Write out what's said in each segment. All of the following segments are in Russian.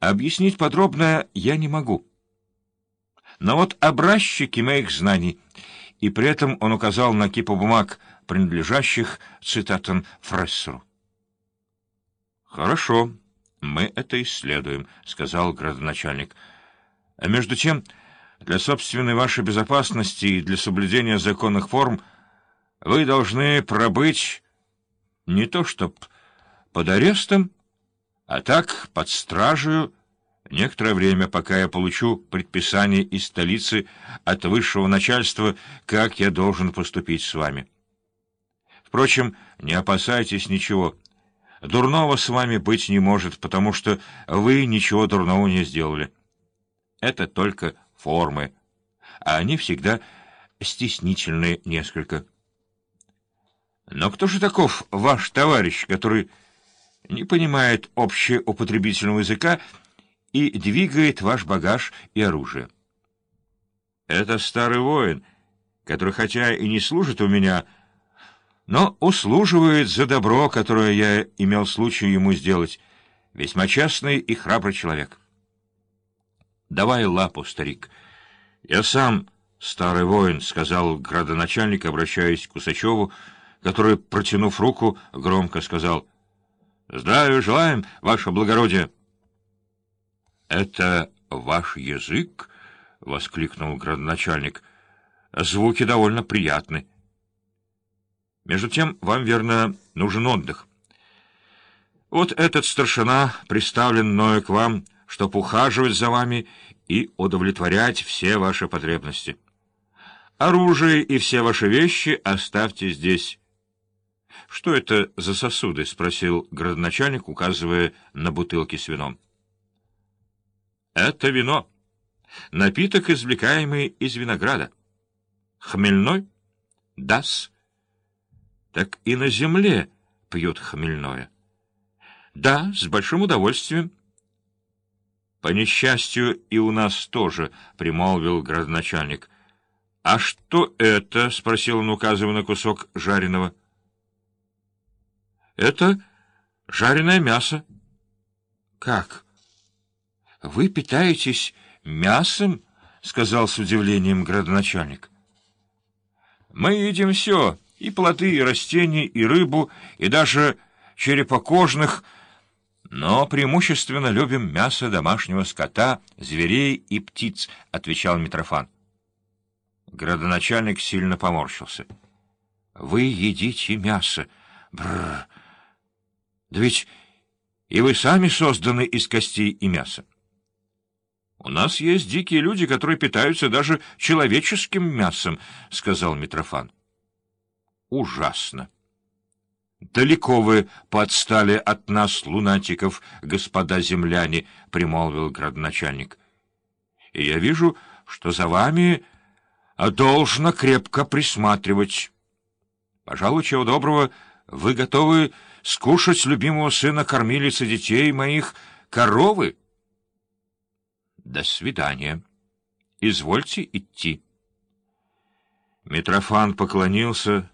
Объяснить подробно я не могу. Но вот образчики моих знаний, и при этом он указал на кипу бумаг, принадлежащих, цитатам, Фрессеру. «Хорошо, мы это исследуем», — сказал градоначальник. «А между тем, для собственной вашей безопасности и для соблюдения законных форм вы должны пробыть не то чтоб под арестом, а так под стражей некоторое время, пока я получу предписание из столицы от высшего начальства, как я должен поступить с вами. Впрочем, не опасайтесь ничего. Дурного с вами быть не может, потому что вы ничего дурного не сделали. Это только формы, а они всегда стеснительные несколько. Но кто же таков ваш товарищ, который не понимает общеупотребительного языка и двигает ваш багаж и оружие? Это старый воин, который хотя и не служит у меня, но услуживает за добро, которое я имел случай ему сделать. Весьма честный и храбрый человек. Давай лапу, старик. Я сам старый воин, — сказал градоначальник, обращаясь к Кусачеву, который, протянув руку, громко сказал «Здравия желаем, ваше благородие!» «Это ваш язык?» — воскликнул градоначальник. «Звуки довольно приятны. Между тем, вам, верно, нужен отдых. Вот этот старшина представлен мною к вам, чтоб ухаживать за вами и удовлетворять все ваши потребности. Оружие и все ваши вещи оставьте здесь». «Что это за сосуды?» — спросил градоначальник, указывая на бутылки с вином. «Это вино. Напиток, извлекаемый из винограда. Хмельной? Дас. Так и на земле пьют хмельное. Да, с большим удовольствием. По несчастью, и у нас тоже, — примолвил градоначальник. — А что это? — спросил он, указывая на кусок жареного. — это жареное мясо. Как? Вы питаетесь мясом? Сказал с удивлением градоначальник. Мы едим все, и плоды, и растения, и рыбу, и даже черепокожных, но преимущественно любим мясо домашнего скота, зверей и птиц, — отвечал Митрофан. Градоначальник сильно поморщился. — Вы едите мясо. Бррр! Да ведь и вы сами созданы из костей и мяса. У нас есть дикие люди, которые питаются даже человеческим мясом, — сказал Митрофан. Ужасно. Далеко вы подстали от нас, лунатиков, господа земляне, — примолвил градоначальник. И я вижу, что за вами должно крепко присматривать. Пожалуй, чего доброго, вы готовы скушать любимого сына кормилицы детей моих коровы? До свидания. Извольте идти. Митрофан поклонился.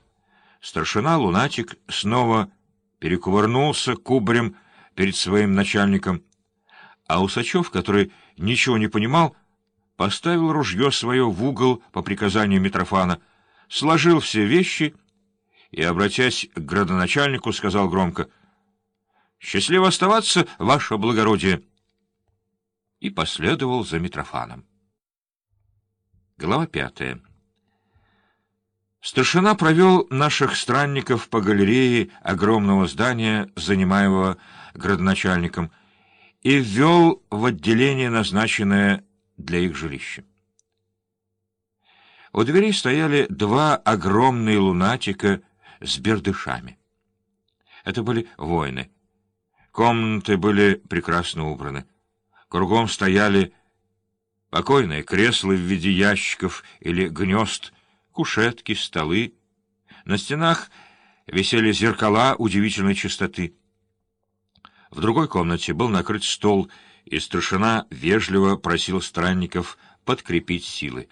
Старшина Лунатик снова перекувырнулся кубарем перед своим начальником, а Усачев, который ничего не понимал, поставил ружье свое в угол по приказанию Митрофана, сложил все вещи и, обратясь к градоначальнику, сказал громко «Счастливо оставаться, ваше благородие!» и последовал за Митрофаном. Глава пятая. Старшина провел наших странников по галерее огромного здания, занимаемого градоначальником, и ввел в отделение, назначенное для их жилища. У дверей стояли два огромные лунатика — с бердышами. Это были воины. Комнаты были прекрасно убраны. Кругом стояли покойные кресла в виде ящиков или гнезд, кушетки, столы. На стенах висели зеркала удивительной чистоты. В другой комнате был накрыт стол, и старшина вежливо просил странников подкрепить силы.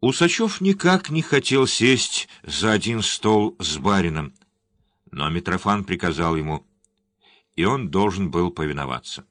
Усачев никак не хотел сесть за один стол с барином, но Митрофан приказал ему, и он должен был повиноваться.